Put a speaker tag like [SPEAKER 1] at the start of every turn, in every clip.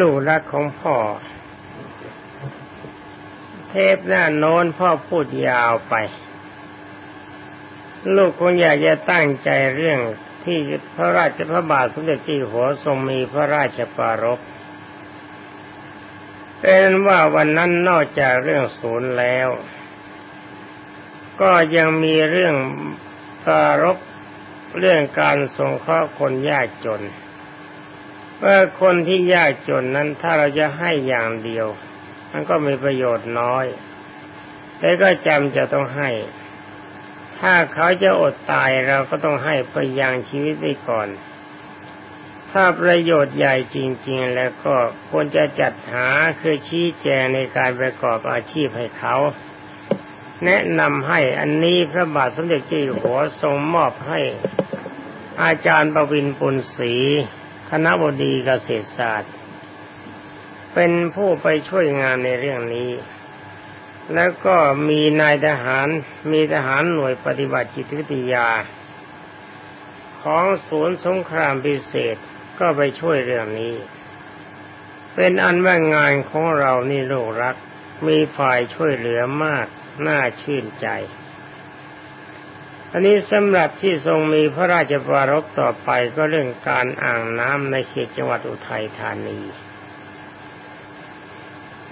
[SPEAKER 1] ลูกรักของพ่อ เทปหน้าโน้นพ่อพูดยาวไป ลูกคงอยากจะตั้งใจเรื่องที่พระราชพระบาทสมเด็จเจีหัวทรงมีพระราชปารภเป็นว่าวันนั้นนอกจากเรื่องศูนย์แล้ว ก็ยังมีเรื่องปารภเรื่องการสงเคราะห์คนยากจน ว่าคนที่ยากจนนั้นถ้าเราจะให้อย่างเดียว มันก็มีประโยชน์น้อย แต่ก็จำจะต้องให้ ถ้าเขาจะอดตายเราก็ต้องให้ไปยังชีวิตไว้ก่อน ถ้าประโยชน์ใหญ่จริง ๆ แล้วก็ควรจะจัดหาคือชี้แจงในการประกอบอาชีพให้เขาแนะนำให้อันนี้พระบาทสมเด็จเจ้าอยู่หัวทรงมอบให้อาจารย์ประวินปุณศรี คณะบดีเกษตรศาสตร์ เป็นผู้ไปช่วยงานในเรื่องนี้ แล้วก็มีนายทหารมีทหารหน่วยปฏิบัติจิตวิทยา ของศูนย์สงครามพิเศษก็ไปช่วยเรื่องนี้ เป็นอันว่างานของเรานี่โลกรัก มีฝ่ายช่วยเหลือมาก น่าชื่นใจ อันนี้สำหรับที่ทรงมีพระราชปรารภต่อไปก็เรื่องการอ่างน้ำในเขตจังหวัดอุทัยธานี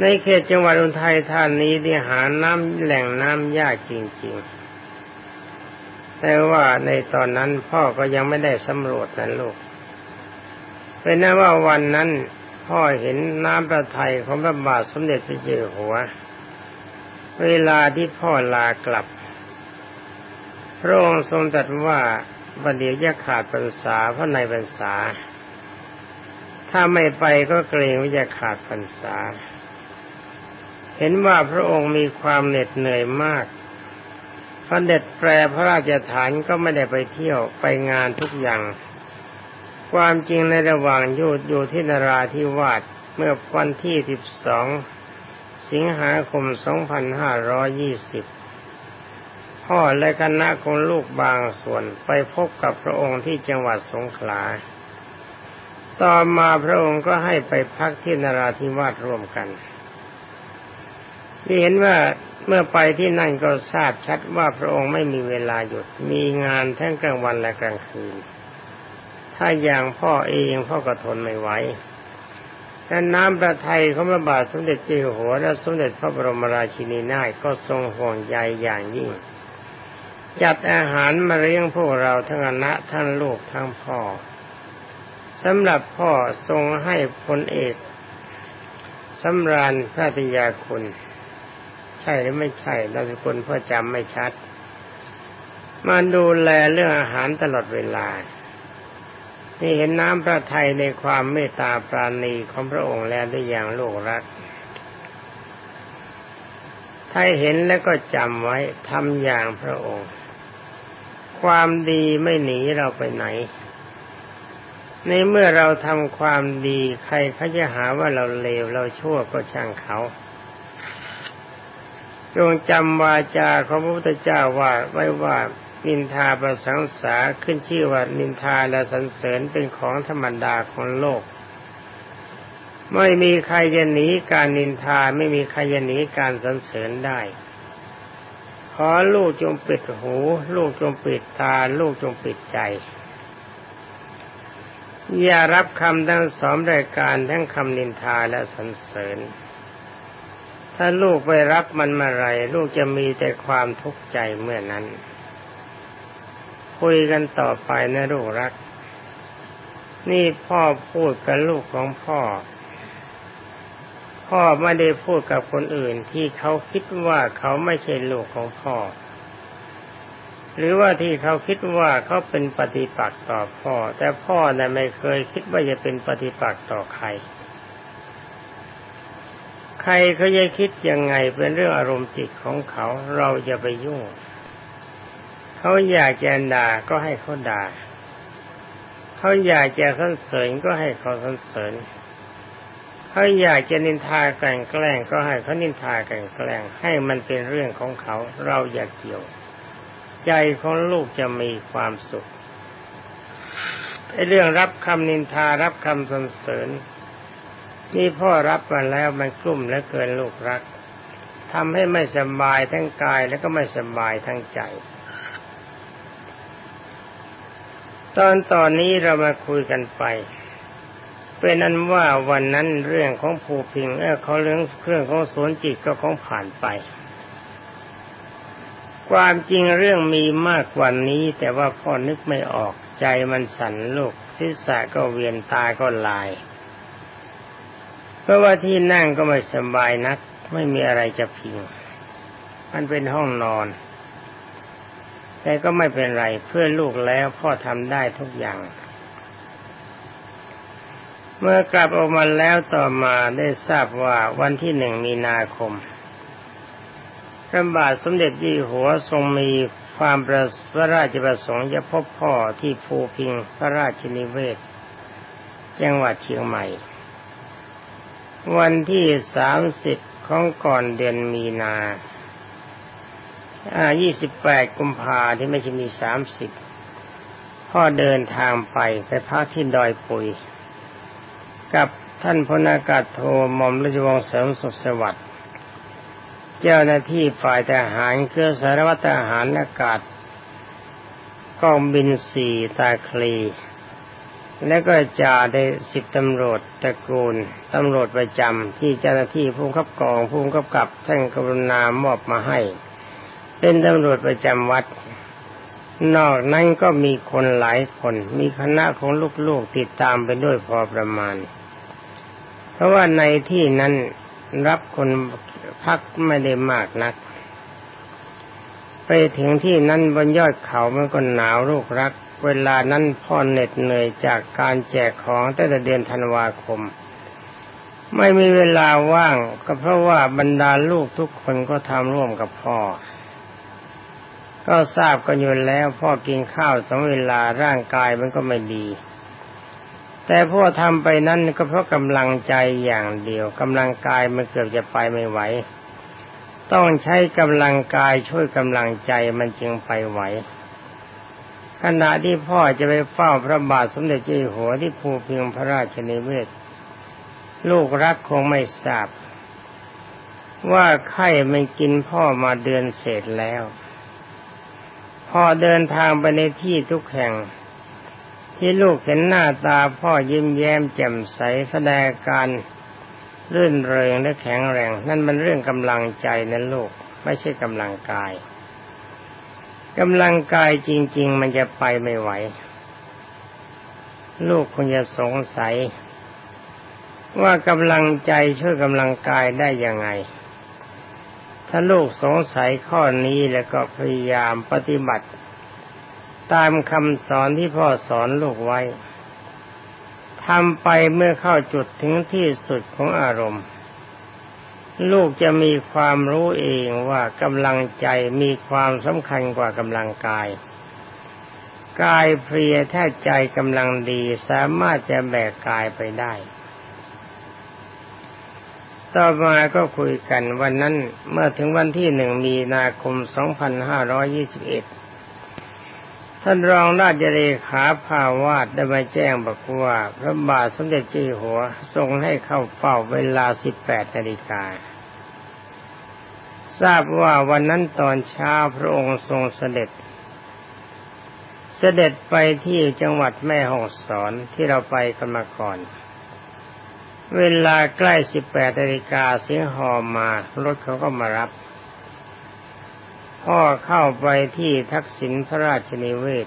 [SPEAKER 1] ในเขตจังหวัดอุทัยธานีที่หาน้ำแหล่งน้ำยากจริง ๆ แต่ว่าในตอนนั้นพ่อก็ยังไม่ได้สำรวจนะลูกเป็นนั้นว่าวันนั้นพ่อเห็นน้ำประทัยของพระบาทสมเด็จพระเจ้าหัว เวลาที่พ่อลากลับ พระองค์ทรงตรัสว่าบัดเดี๋ยวจะขาดพรรษาเพราะในพรรษา ถ้าไม่ไปก็เกรงว่าจะขาดพรรษา เห็นว่าพระองค์มีความเหน็ดเหนื่อยมากพระเด็จแปรพระราชฐานก็ไม่ได้ไปเที่ยวไปงานทุกอย่าง ความจริงในระหว่างอยู่อยู่ที่นาราธิวาสเมื่อวันที่ 12 สิงหาคม 2520 พ่อและคณะของลูกบางส่วนไปพบกับพระองค์ที่จังหวัดสงขลา ต่อมาพระองค์ก็ให้ไปพักที่นราธิวาสร่วมกัน ที่เห็นว่าเมื่อไปที่นั่นก็ทราบชัดว่าพระองค์ไม่มีเวลาหยุด มีงานทั้งกลางวันและกลางคืน ถ้าอย่างพ่อเองพ่อก็ทนไม่ไหวแต่น้ำประทัยของพระบาทสมเด็จเจ้าหัวและสมเด็จพระบรมราชินีนาถก็ทรงห่วงใยอย่างยิ่ง จัดอาหารมาเลี้ยงพวกเราทั้งคณะทั้งลูกทั้งพ่อสำหรับพ่อทรงให้พลเอกสำราญพระติยาคุณ ใช่หรือไม่ใช่เราเป็นคนพ่อจำไม่ชัด มาดูแลเรื่องอาหารตลอดเวลานี่เห็นน้ำพระทัยในความเมตตาปราณีของพระองค์แล้วได้อย่างลูกรัก ถ้าเห็นแล้วก็จำไว้ทำอย่างพระองค์ ความดีไม่หนีเราไปไหน ในเมื่อเราทำความดีใครเขาจะหาว่าเราเลวเราชั่วก็ช่างเขาจงจำวาจาของพระพุทธเจ้าว่าไว้ว่านินทาประสังสาขึ้นชื่อว่านินทาและสรรเสริญเป็นของธรรมดาของโลก ไม่มีใครจะหนีการนินทาไม่มีใครจะหนีการสรรเสริญได้ อลูกจงปิดหู ลูกจงปิดตา ลูกจงปิดใจ อย่ารับคำทั้งสองรายการทั้งคำนินทาและสรรเสริญ ถ้าลูกไปรับมันมาไร ลูกจะมีแต่ความทุกข์ใจเมื่อนั้น คุยกันต่อไปนะลูกรัก นี่พ่อพูดกับลูกของพ่อ พ่อไม่ได้พูดกับคนอื่นที่เขาคิดว่าเขาไม่ใช่ลูกของพ่อ หรือว่าที่เขาคิดว่าเขาเป็นปฏิปักษ์ต่อพ่อ แต่พ่อน่ะไม่เคยคิดว่าจะเป็นปฏิปักษ์ต่อใคร ใครเขาจะคิดยังไงเป็นเรื่องอารมณ์จิตของเขาเราจะไปยุ่ง เขาอยากจะด่าก็ให้เขาด่าเขาอยากจะสรรเสริญก็ให้เขาสรรเสริญ เขาอยากจะนินทาแกล้งแกล้งก็ให้เขานินทาแกล้งแกล้งให้มันเป็นเรื่องของเขาเราอย่าเกี่ยว ใจของลูกจะมีความสุขไอ้เรื่องรับคำนินทารับคำสรรเสริญนี่พ่อรับมาแล้วมันกลุ่มและเกินลูกรักทำให้ไม่สบายทั้งกายแล้วก็ไม่สบายทั้งใจ ตอนตอนนี้เรามาคุยกันไป เป็นนั้นว่าวันนั้นเรื่องของภูพิงเออเขาเรื่องเครื่องของสวนจิตก็ของผ่านไป ความจริงเรื่องมีมากกว่านี้ แต่ว่าพ่อนึกไม่ออกใจมันสั่นลูกทิศะก็เวียนตาก็ลาย เพราะว่าที่นั่งก็ไม่สบายนัก ไม่มีอะไรจะพิง มันเป็นห้องนอน แต่ก็ไม่เป็นไรเพื่อลูกแล้วพ่อทำได้ทุกอย่าง เมื่อกลับออกมาแล้วต่อมาได้ทราบว่าวันที่หนึ่งมีนาคมพระบาทสมเด็จยี่หัวทรงมีความประพระราชประสงค์จะพบพ่อที่ภูพิงพระราชนิเวศ จังหวัดเชียงใหม่ วันที่สามสิบของก่อนเดือนมีนาอ่ายี่สิบแปดกุมภาที่ไม่ใช่มีสามสิบพ่อเดินทางไปไปพักที่ดอยปุย กับท่านพลอากาศโทหม่อมราชวงศ์เสริมสุขสวัสดิ์เจ้าหน้าที่ฝ่ายทหารเครือสารวัตรทหารอากาศกองบินสี่ตาคลี แล้วก็จ่าได้สิบตำรวจตระกูลตำรวจประจำที่เจ้าหน้าที่ผู้ขับกองผู้ขับกับท่านกรุณามอบมาให้ เป็นตำรวจประจำวัด นอกนั้นก็มีคนหลายคน มีคณะของลูกๆติดตามไปด้วยพอประมาณ ราะว่าในที่นั้นรับคนพักไม่ได้มากนัก ไปถึงที่นั้นบนยอดเขามันก็หนาวลูกรัก เวลานั้นพ่อเหน็ดเหนื่อยจากการแจกของตั้งแต่เดือนธันวาคม ไม่มีเวลาว่างก็เพราะว่าบรรดาลูกทุกคนก็ทำร่วมกับพ่อ ก็ทราบกันอยู่แล้วพ่อกินข้าวสองเวลาร่างกายมันก็ไม่ดี แต่พ่อทำไปนั้นก็เพราะกำลังใจอย่างเดียวกำลังกายมันเกือบจะไปไม่ไหว ต้องใช้กำลังกายช่วยกำลังใจมันจึงไปไหว ขณะที่พ่อจะไปเฝ้าพระบาทสมเด็จเจ้าหัวที่ภูพิงพระราชนิเวศ ลูกรักคงไม่ทราบ ว่าไข้มันกินพ่อมาเดือนเศษแล้วพ่อเดินทางไปในที่ทุกแห่ง ที่ลูกเห็นหน้าตาพ่อยิ้มแย้มแจ่มใสแสดงการรื่นเริงและแข็งแรง นั่นมันเรื่องกำลังใจนะลูก ไม่ใช่กำลังกายกำลังกายจริง ๆ มันจะไปไม่ไหว ลูกคงจะสงสัย ว่ากำลังใจช่วยกำลังกายได้ยังไง ถ้าลูกสงสัยข้อนี้แล้วก็พยายามปฏิบัติ ตามคำสอนที่พ่อสอนลูกไว้ทำไปเมื่อเข้าจุดถึงที่สุดของอารมณ์ ลูกจะมีความรู้เองว่ากำลังใจมีความสำคัญกว่ากำลังกาย กายเพลียถ้าใจกำลังดีสามารถจะแบกกายไปได้ ต่อมาก็คุยกันวันนั้นเมื่อถึงวันที่หนึ่งมีนาคม 2521 ท่านรองราชเลขาภาวาดได้มาแจ้งบอกว่า พระบาทสมเด็จเจ้าหัวทรงให้เข้าเฝ้าเวลา 18นาฬิกา ทราบว่าวันนั้นตอนเช้าพระองค์ทรงเสด็จ เสด็จไปที่จังหวัดแม่ฮ่องสอนที่เราไปกันมาก่อน เวลาใกล้ 18นาฬิกาเสียงหอมารถเขาก็มารับ พ่อเข้าไปที่ทักษิณพระราชนิเวศ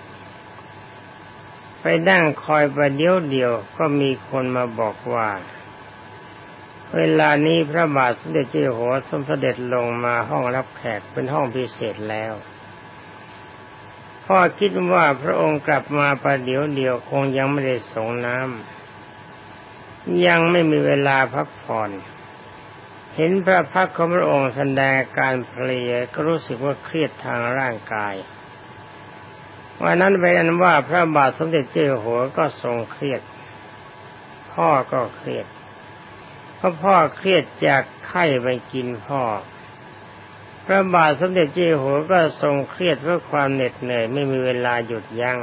[SPEAKER 1] ไปนั่งคอยประเดี๋ยวเดียวก็มีคนมาบอกว่า เวลานี้พระบาทสมเด็จเจ้าหัวสมเสด็จลงมาห้องรับแขกเป็นห้องพิเศษแล้วพ่อคิดว่าพระองค์กลับมาประเดี๋ยวเดียวคงยังไม่ได้ส่งน้ำยังไม่มีเวลาพักผ่อน เห็นพระพักของพระองค์แสดงการเพลียก็รู้สึกว่าเครียดทางร่างกายวันนั้นเป็นอันว่าพระบาทสมเด็จเจ้าหัวก็ทรงเครียด พ่อก็เครียดเพราะพ่อเครียดจากไข้ไปกินพ่อ พระบาทสมเด็จเจ้าหัวก็ทรงเครียดเพราะความเหน็ดเหนื่อยไม่มีเวลาหยุดยัง้ง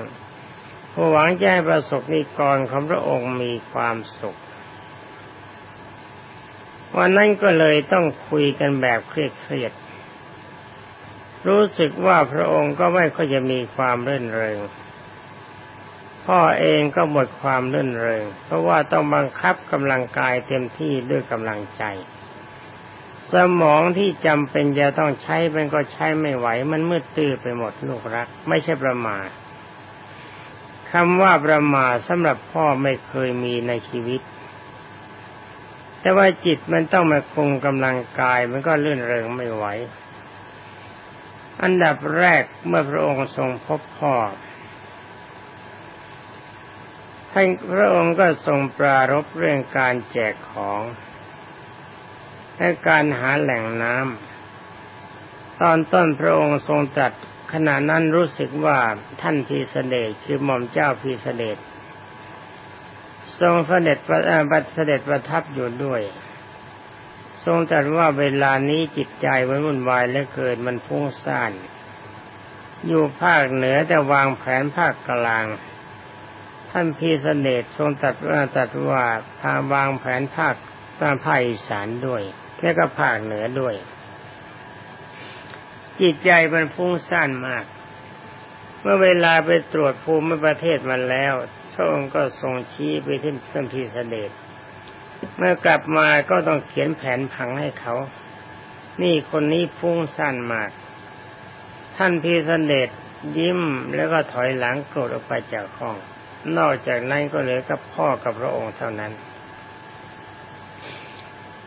[SPEAKER 1] หวังจะให้ประสบนิกรของพระองค์มีความสุข วันนั้นก็เลยต้องคุยกันแบบเครียดๆรู้สึกว่าพระองค์ก็ไม่ค่อยจะมีความเรื่นเริงพ่อเองก็หมดความเรื่นเริงเพราะว่าต้องบังคับกำลังกายเต็มที่ด้วยกำลังใจ สมองที่จำเป็นจะต้องใช้มันก็ใช้ไม่ไหว มันมืดตื้อไปหมดลูกรัก ไม่ใช่ประมาทคำว่าประมาทสำหรับพ่อไม่เคยมีในชีวิต แต่ว่าจิตมันต้องมาคงกำลังกายมันก็เลื่อนเริงไม่ไหว อันดับแรกเมื่อพระองค์ทรงพบพ่อท่านพระองค์ก็ทรงปรารบเรื่องการแจกของและการหาแหล่งน้ำตอนต้นพระองค์ทรงตรัสขณะนั้นรู้สึกว่าท่านพีเสดคือหม่อมเจ้าพีเสด ทรงเสด็จประเสด็จประทับอยู่ด้วย ทรงตรัสว่าเวลานี้จิตใจมันวุ่นวายและเกิดมันพุ่งซ่าน อยู่ภาคเหนือแต่วางแผนภาคกลาง ท่านพีเสด็จทรงตัดว่าตัดว่าพาวางแผนภาคตามภาคอีสานด้วยและก็ภาคเหนือด้วย จิตใจมันฟุ้งซ่านมาก เมื่อเวลาไปตรวจภูมิประเทศมันแล้ว ระองค์ก็ทรงชี้ไปที่ท่านพีเสด็จเมื่อกลับมาก็ต้องเขียนแผนผังให้เขา นี่คนนี้ฟุ้งซ่านมาก ท่านพีเสด็จยิ้มแล้วก็ถอยหลังโกรธออกไปจากห้อง นอกจากนั้นก็เหลือกับพ่อกับพระองค์เท่านั้น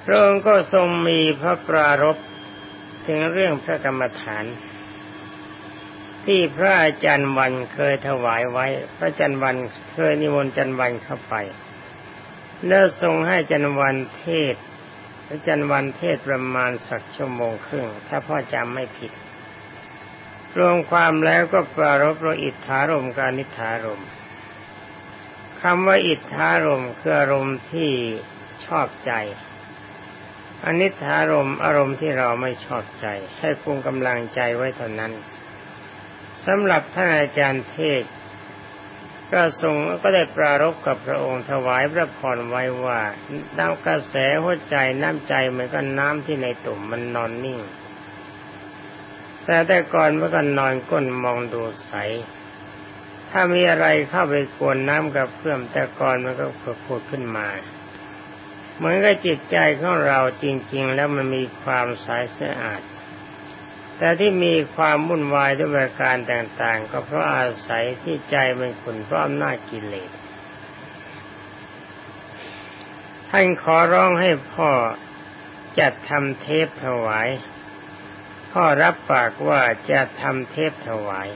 [SPEAKER 1] พระองค์ก็ทรงมีพระปรารภถึงเรื่องพระกรรมฐาน ที่พระอาจารย์วันเคยถวายไว้ พระอาจารย์วันเคยนิมนต์อาจันวันเข้าไปแล้วทรงให้อาจันวันเทศพระอาจันวันเทศประมาณสักชั่วโมงครึ่ง ถ้าพ่อจำไม่ผิด รวมความแล้วก็ปรารภโรอิทธารมการนิธารมคำว่าอิทธารมคืออารมณ์ที่ชอบใจอนิธารมอารมณ์ที่เราไม่ชอบใจ ให้คุมกำลังใจไว้เท่านั้น สำหรับท่านอาจารย์เทศก็ทรงก็ได้ปรารบกับพระองค์ถวายพระพรไว้ว่าน้ำกระแสหัวใจน้ำใจเหมือนกับน้ำที่ในตุ่มมันนอนนิ่ง แต่แต่ก่อนเมื่อกันนอนก้นมองดูใส ถ้ามีอะไรเข้าไปกวนน้ำกับเพื่อมแต่ก่อนมันก็ผุดขึ้นมา เหมือนกับจิตใจของเราจริง ๆ แล้วมันมีความใสสะอาด แต่ที่มีความวุ่นวายด้วยประการต่าง ๆ ก็เพราะอาศัยที่ใจมันขุ่นเพราะอำนาจกิเลสท่านขอร้องให้พ่อจัดทำเทปถวาย พ่อรับปากว่าจะทำเทปถวาย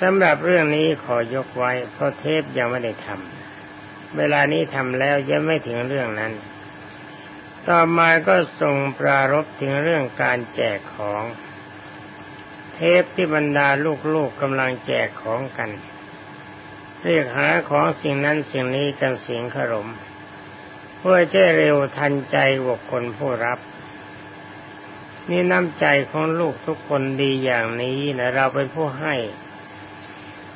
[SPEAKER 1] สำหรับเรื่องนี้ขอยกไว้ เพราะเทปยังไม่ได้ทำเวลานี้ทำแล้วยังไม่ถึงเรื่องนั้น ต่อมาก็ส่งปรารบถึงเรื่องการแจกของ เทปที่บรรดาลูกๆกำลังแจกของกัน เรียกหาของสิ่งนั้นสิ่งนี้กันเสียงขรม เพื่อจะเร็วทันใจบุคคลผู้รับ นี่น้ำใจของลูกทุกคนดีอย่างนี้นะเราเป็นผู้ให้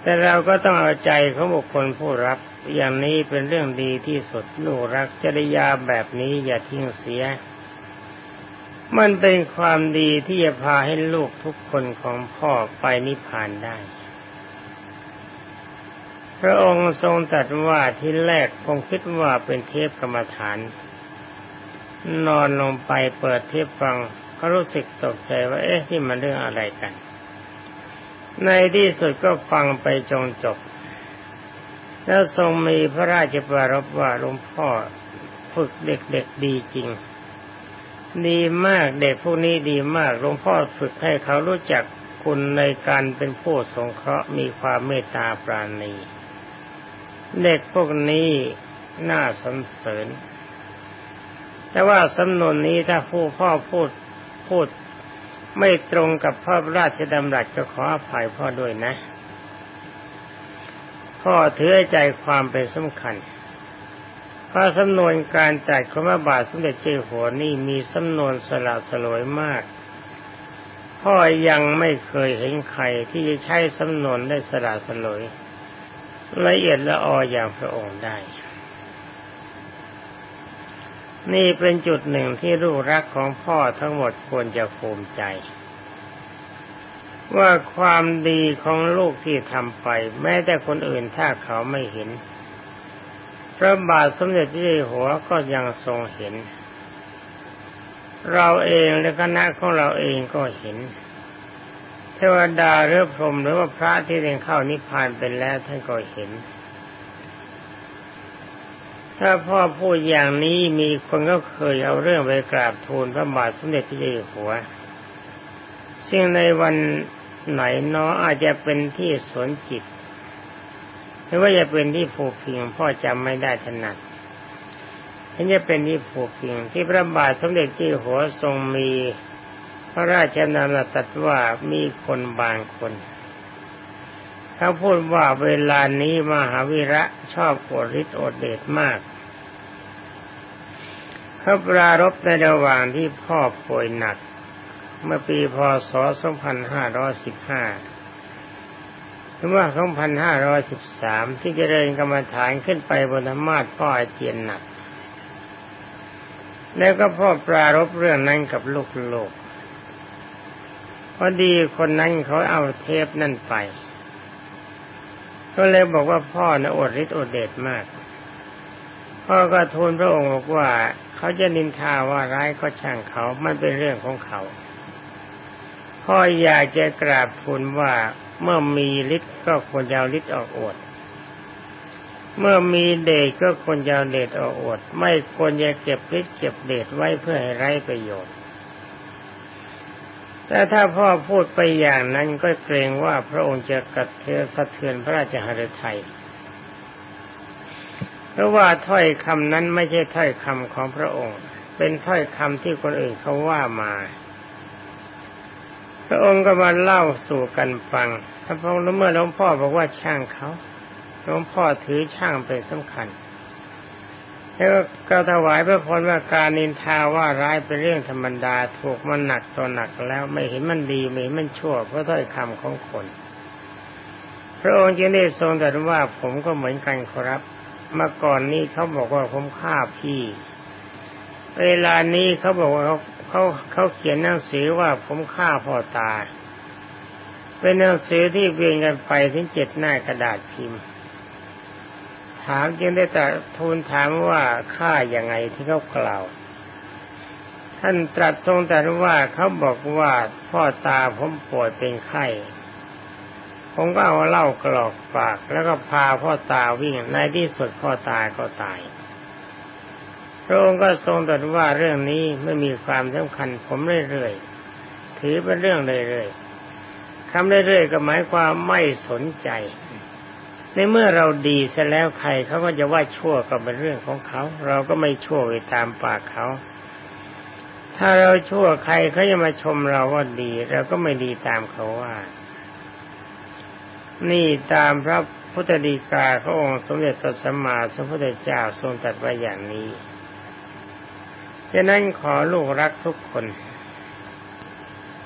[SPEAKER 1] แต่เราก็ต้องเอาใจของบุคคลผู้รับ อย่างนี้เป็นเรื่องดีที่สุดลูกรักจริยาแบบนี้อย่าทิ้งเสีย มันเป็นความดีที่จะพาให้ลูกทุกคนของพ่อไปนิพพานได้ พระองค์ทรงตรัสว่าที่แรกคงคิดว่าเป็นเทพกรรมฐาน นอนลงไปเปิดเทพฟังเขารู้สึกตกใจว่าเอ๊ะที่มันเรื่องอะไรกัน ในที่สุดก็ฟังไปจงจบ แล้วทรงมีพระราชปรารภว่าหลวงพ่อฝึกเด็กๆดีจริง ดีมากเด็กพวกนี้ดีมากหลวงพ่อฝึกให้เขารู้จักคุณในการเป็นผู้สงเคราะห์มีความเมตตาปราณี เด็กพวกนี้น่าสรรเสริญ แต่ว่าสำนวนนี้ถ้าผู้พ่อพูดพูดไม่ตรงกับพระราชดำรัสก็ขออภัยพ่อด้วยนะ พ่อถือใจความเป็นสำคัญพระสำนวนการจัดขมาบาทสมเด็จเจ้าหัวนี่มีสำนวนสละสลวยมาก พ่อยังไม่เคยเห็นใครที่จะใช้สำนวนได้สละสลวยละเอียดละอออย่างพระองค์ได้ นี่เป็นจุดหนึ่งที่ลูกรักของพ่อทั้งหมดควรจะภูมิใจ ว่าความดีของลูกที่ทำไป แม้แต่คนอื่นถ้าเขาไม่เห็น พระบาทสมเด็จพระเจ้าอยู่หัวก็ยังทรงเห็น เราเองและคณะของเราเองก็เห็น เทวดาหรือพรหมหรือว่าพระที่เรียนเข้านิพพานเป็นแล้วท่านก็เห็น ถ้าพ่อพูดอย่างนี้มีคนก็เคยเอาเรื่องไปกราบทูลพระบาทสมเด็จพระเจ้าอยู่หัวซึ่งในวัน ไหนเนาะอาจจะเป็นที่สวนจิต หรือว่าจะเป็นที่ผูกพิงพ่อจำไม่ได้ถนัดนี่จะเป็นที่ผูกพิงที่พระบาทสมเด็จเจ้าหัวทรงมี พระราชนามตรัสว่ามีคนบางคนเขาพูดว่าเวลานี้มหาวิระชอบอดฤทธิ์อดเดชมากเขาปรารบในระหว่างที่พ่อป่วยหนัก เมื่อปีพศ 2515ถึงว่า 2513 ที่จเจริญกรรมฐานขึ้นไปบนธรรมาทพ่ออาเจียนหนัก แล้วก็พ่อปรารบเรื่องนั้นกับลูกโลกพอดีคนนั้นเขาเอาเทปนั่นไป ก็เลยบอกว่าพ่อนะอดฤทธิ์อดเดชมากพ่อก็ทูลพระองค์บอกว่า เขาจะนินทาว่าร้ายก็ช่างเขา มันเป็นเรื่องของเขา พ่ออยากจะกราบทูลว่าเมื่อมีฤทธิ์ก็ควรจะเอาฤทธิ์ออกอวดเมื่อมีเดชก็ควรจะเอาเดชออกอวดไม่ควรจะเก็บฤทธิ์เก็บเดชไว้เพื่อให้ไร้ประโยชน์ แต่ถ้าพ่อพูดไปอย่างนั้นก็เกรงว่าพระองค์จะกระเทือนสะเทือนพระราชหฤทัยเพราะว่าถ้อยคำนั้นไม่ใช่ถ้อยคำของพระองค์ เป็นถ้อยคำที่คนอื่นเขาว่ามา ระองค์ก็มาเล่าสู่กันฟังถ้านพระเมื่อหลวงพ่อบอกว่าช่างเขาหลวงพ่อถือช่างเป็นสำคัญ แล้วก็ถวายพระพรว่าการนินทาว่าร้ายเป็นเรื่องธรรมดาถูกมันหนักต่อหนักแล้วไม่เห็นมันดีไม่เห็นมันชั่วเพราะถ้อยคำของคน พระองค์จึงได้ทรงตรัสว่าผมก็เหมือนกันครับเมื่อก่อนนี้เขาบอกว่าผมฆ่าพี่ เวลานี้เขาบอกว่าเขา เขาเขาเขียนหนังสือว่าผมฆ่าพ่อตา เป็นหนังสือที่เวียนกันไปถึงเจ็ดหน้ากระดาษพิมพ์ ถามจึงได้แต่ทูลถามว่าฆ่าอย่างไงที่เขากล่าว ท่านตรัสทรงตรัสว่าเขาบอกว่าพ่อตาผมป่วยเป็นไข้ผมก็เอาเหล้ากรอกปาก แล้วก็พาพ่อตาวิ่งในที่สุดพ่อตาก็ตาย พระองค์ก็ทรงตรัสว่าเรื่องนี้ไม่มีความสำคัญผมเรื่อยๆถือเป็นเรื่องเรื่อยๆคำเรื่อยๆก็หมายความไม่สนใจ ในเมื่อเราดีเสร็จแล้วใครเขาก็จะว่าชั่วก็เป็นเรื่องของเขา เราก็ไม่ชั่วไปตามปากเขาถ้าเราชั่วใครเขาจะมาชมเราว่าดีเราก็ไม่ดีตามเขาว่า นี่ตามพระพุทธดีกาพระองค์สมเด็จตัสมาสัมพุทธเจ้าทรงตรัสไว้อย่างนี้ ฉะนั้นขอลูกรักทุกคน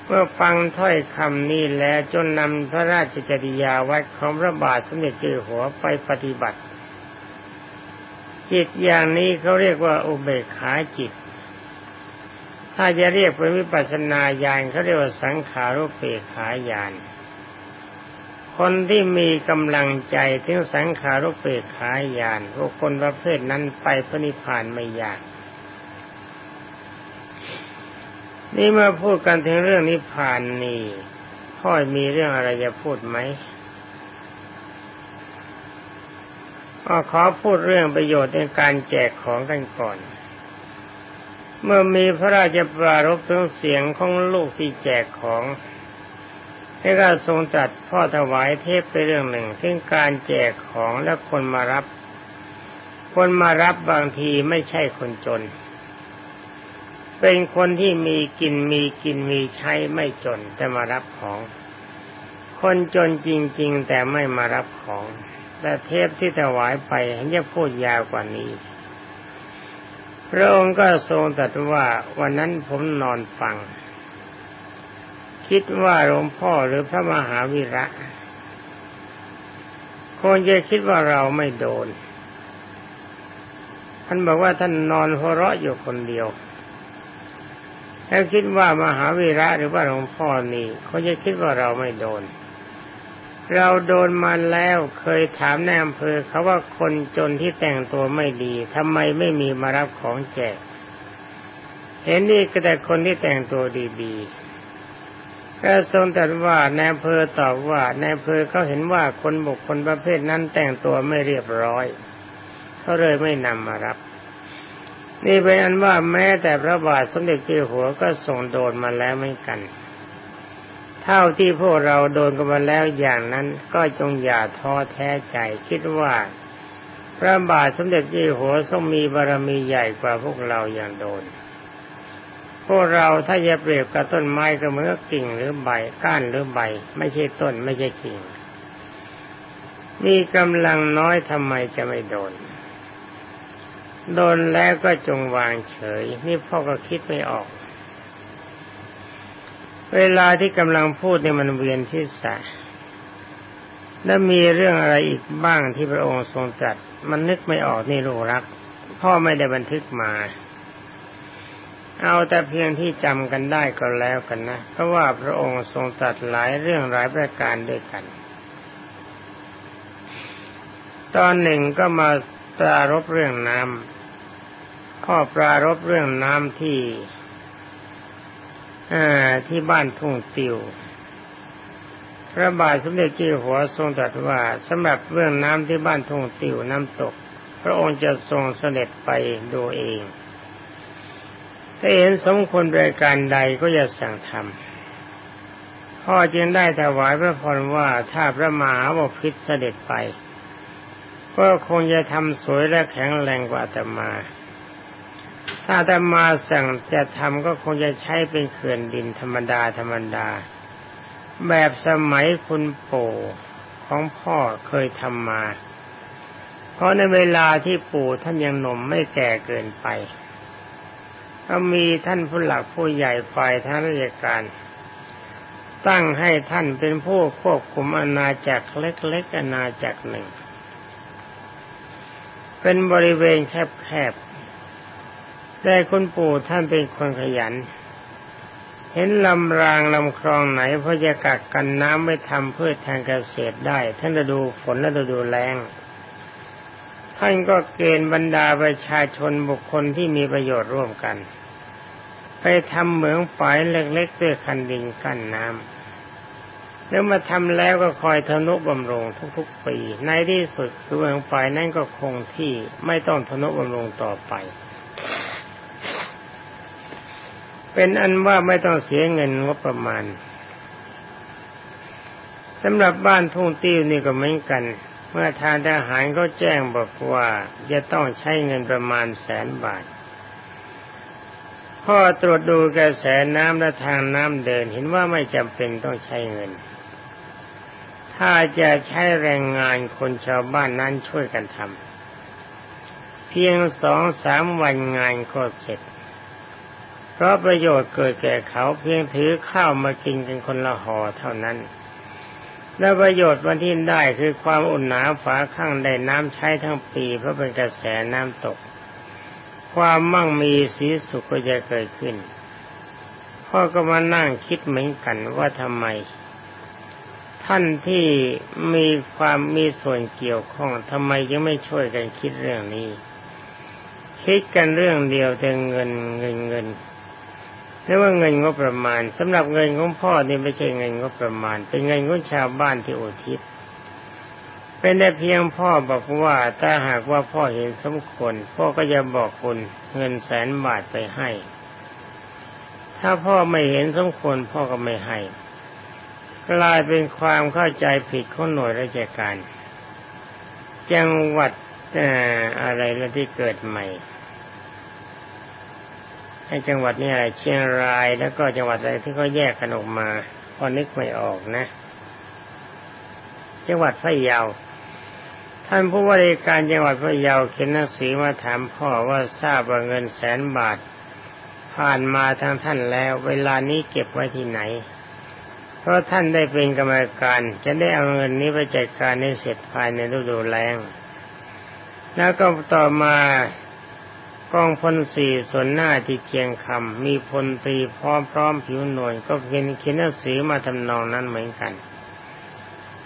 [SPEAKER 1] เมื่อฟังถ้อยคำนี้แล้วจนนำพระราชจริยาวัดของพระบาทสมเด็จเจ้าหัวไปปฏิบัติ จิตอย่างนี้เขาเรียกว่าอุเบกขาจิต ถ้าจะเรียกเป็นวิปัสสนาญาณเขาเรียกว่าสังขารุเปกขาญาณคนที่มีกำลังใจถึงสังขารุเปกขาญาณพวกคนประเภทนั้นไปพระนิพพานไม่ยาก นี่มาพูดกันถึงเรื่องนิพพานนี่พ่อมีเรื่องอะไรจะพูดไหมก็ขอพูดเรื่องประโยชน์ในการแจกของกันก่อน เมื่อมีพระราชปรารภถึงเสียงของลูกที่แจกของให้ก็ทรงจัดพ่อถวายเทพไปเรื่องหนึ่งถึงการแจกของและคนมารับ คนมารับบางทีไม่ใช่คนจน เป็นคนที่มีกินมีกินมีใช้ไม่จนแต่มารับของ คนจนจริง ๆ แต่ไม่มารับของ แต่เทพที่ถวายไปเห็นจะพูดยาวกว่านี้ พระองค์ก็ทรงตรัสว่าวันนั้นผมนอนฟัง คิดว่าหลวงพ่อหรือพระมหาวิระคงจะคิดว่าเราไม่โดน ท่านบอกว่าท่านนอนหัวเราะอยู่คนเดียว แล้วคิดว่ามหาวีระหรือว่าหลวงพ่อนี่เขาจะคิดว่าเราไม่โดน เราโดนมาแล้วเคยถามในอำเภอเขาว่าคนจนที่แต่งตัวไม่ดีทำไมไม่มีมารับของแจก เห็นนี่ก็แต่คนที่แต่งตัวดีๆก็ทรงตรัสว่าในอำเภอตอบว่าในอำเภอเขาเห็นว่าคนบุคคลประเภทนั้นแต่งตัวไม่เรียบร้อยเขาเลยไม่นำมารับ นี่เป็นอันว่าแม้แต่พระบาทสมเด็จเจ้าหัวก็ส่งโดนมาแล้วไม่กัน เท่าที่พวกเราโดนกันมาแล้วอย่างนั้นก็จงอย่าท้อแท้ใจคิดว่า พระบาทสมเด็จเจ้าหัวทรงมีบารมีใหญ่กว่าพวกเราอย่างโดน พวกเราถ้าจะเปรียบกับต้นไม้ก็เหมือนกิ่งหรือใบก้านหรือใบ ไม่ใช่ต้นไม่ใช่กิ่ง มีกำลังน้อยทำไมจะไม่โดน โดนแล้วก็จงวางเฉย นี่พ่อก็คิดไม่ออก เวลาที่กำลังพูดเนี่ยมันเวียนที่สะแล้วมีเรื่องอะไรอีกบ้างที่พระองค์ทรงตรัสมันนึกไม่ออกนี่ลูกรัก พ่อไม่ได้บันทึกมา เอาแต่เพียงที่จำกันได้ก็แล้วกันนะ เพราะว่าพระองค์ทรงตรัสหลายเรื่องหลายประการด้วยกัน ตอนหนึ่งก็มาปรารบเรื่องน้ำ พ่อปรารบเรื่องน้ำที่ที่บ้านทุ่งติวพระบาทสมเด็จเจ้าหัวทรงตรัสว่าสำหรับเรื่องน้ำที่บ้านทุ่งติวน้ำตก พระองค์จะทรงเสด็จไปดูเอง ถ้าเห็นสมควรบริการใดก็จะสั่งทำพ่อจึงได้ถวายพระพรว่าถ้าพระมหาบพิตรเสด็จไป ก็คงจะทำสวยและแข็งแรงกว่าแต่มา ถ้าแต่มาสั่งจะทำก็คงจะใช้เป็นเขื่อนดินธรรมดาธรรมดา แบบสมัยคุณปู่ของพ่อเคยทำมา เพราะในเวลาที่ปู่ท่านยังหนุ่มไม่แก่เกินไป ก็มีท่านผู้หลักผู้ใหญ่ฝ่ายทางราชการ ตั้งให้ท่านเป็นผู้ควบคุมอาณาจักรเล็กๆอาณาจักรหนึ่ง เป็นบริเวณแคบๆ แต่คุณปู่ท่านเป็นคนขยัน เห็นลำรางลำคลองไหนพอจะกักกันน้ำไม่ทำเพื่อทางเกษตรได้ ท่านจะดูฝนและจะดูแรงท่านก็เกณฑ์บรรดาประชาชนบุคคลที่มีประโยชน์ร่วมกัน ไปทำเหมืองฝายเล็กๆด้วยคันดินกั้นน้ำแล้วมาทำแล้วก็คอยทนุบำรุงทุกๆปี ในที่สุดคือเหมืองฝายนั้นก็คงที่ไม่ต้องทนุบำรุงต่อไป เป็นอันว่าไม่ต้องเสียเงินงบประมาณสำหรับบ้านทุ่งติ้วนี่ก็เหมือนกัน เมื่อทางทหารเขาแจ้งบอกว่าจะต้องใช้เงินประมาณแสนบาทพ่อตรวจดูกระแสน้ำและทางน้ำเดินเห็นว่าไม่จำเป็นต้องใช้เงิน ถ้าจะใช้แรงงานคนชาวบ้านนั้นช่วยกันทำเพียงสองสามวันงานก็เสร็จ เพราะประโยชน์เกิดแก่เขาเพียงถือข้าวมากินกันคนละห่อเท่านั้น และประโยชน์วันที่ได้คือความอุ่นหนาฝาข้างได้น้ำใช้ทั้งปี เพราะเป็นกระแสน้ำตก ความมั่งมีสีสุขก็จะเกิดขึ้น พ่อก็มานั่งคิดเหมือนกันว่าทำไม ท่านที่มีความมีส่วนเกี่ยวข้องทำไมยังไม่ช่วยกันคิดเรื่องนี้ คิดกันเรื่องเดียวแต่เงินเงินเงิน เรียกว่าเงินงบประมาณสำหรับเงินของพ่อนี่ไม่ใช่เงินงบประมาณ เป็นเงินของชาวบ้านที่อุทิศเป็นแต่เพียงพ่อบอกว่าถ้าหากว่าพ่อเห็นสมควรพ่อก็จะบอกคุณเงินแสนบาทไปให้ ถ้าพ่อไม่เห็นสมควรพ่อก็ไม่ให้กลายเป็นความเข้าใจผิดของหน่วยราชการ จังหวัดอะไรแล้วที่เกิดใหม่ ให้จังหวัดนี้อะไรเชียงรายแล้วก็จังหวัดอะไรที่เขาแยกกันออกมาพอนึกไม่ออกนะ จังหวัดพะเยาท่านผู้ว่าราชการจังหวัดพะเยาเขียนหนังสือมาถามพ่อว่าทราบว่าเงินแสนบาท ผ่านมาทางท่านแล้ว เวลานี้เก็บไว้ที่ไหน เพราะท่านได้เป็นกรรมการจะได้เอาเงินนี้ไปจัดการให้เสร็จภายในฤดูแล้งแล้วก็ต่อมา กองพลสี่ส่วนหน้าที่เคียงคำมีพลตรีพร้อมพร้อมผิวหน่วย ก็เพียนเขียนหนังสือมาทำนองนั้นเหมือนกัน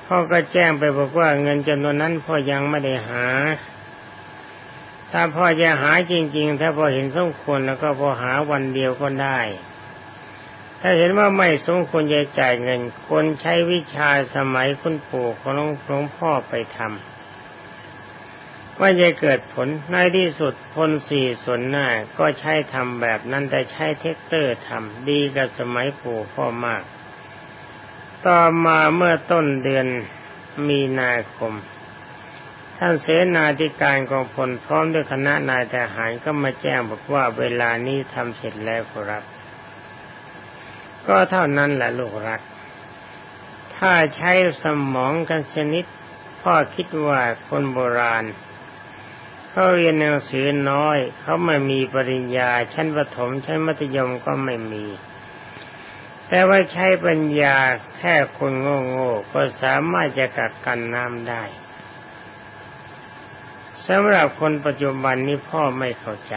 [SPEAKER 1] พ่อก็แจ้งไปบอกว่าเงินจำนวนนั้นพ่อยังไม่ได้หา ถ้าพ่อจะหาจริง ๆ ถ้าพ่อเห็นสมควรแล้วก็พอหาวันเดียวก็ได้ ถ้าเห็นว่าไม่สมควรจะจ่ายเงินคนใช้วิชาสมัยคุณปู่ของหลวงพ่อไปทำ ว่าจะเกิดผลในที่สุดพลสี่ส่วนหน้าก็ใช้ทำแบบนั้นแต่ใช้แทรกเตอร์ทำดีกับสมัยปู่พ่อมาก ต่อมาเมื่อต้นเดือนมีนาคม ท่านเสนาธิการกองพลพร้อมด้วยคณะนายทหารก็มาแจ้งบอกว่าเวลานี้ทำเสร็จแล้วครับ ก็เท่านั้นแหละลูกรัก ถ้าใช้สมองกันชนิดพ่อคิดว่าคนโบราณ เขาเรียนหนังสือน้อยเขาไม่มีปริญญา ชั้นประถมชั้นมัธยมก็ไม่มี แต่ว่าใช้ปัญญาแค่คนโง่ๆก็สามารถจะกักกันน้ำได้สำหรับคนปัจจุบันนี้พ่อไม่เข้าใจ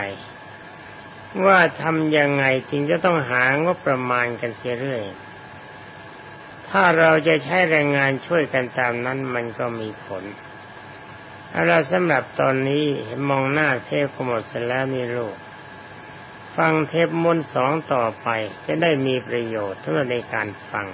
[SPEAKER 1] ว่าทำยังไงจึงจะต้องหางบประมาณกันเสียเรื่อย ถ้าเราจะใช้แรงงานช่วยกันตามนั้นมันก็มีผล เอาละสำหรับตอนนี้มองหน้าเทพก็หมดเสร็จแล้วนี่ลูก ฟังเทพมนสองต่อไปจะได้มีประโยชน์ทั้งในการฟัง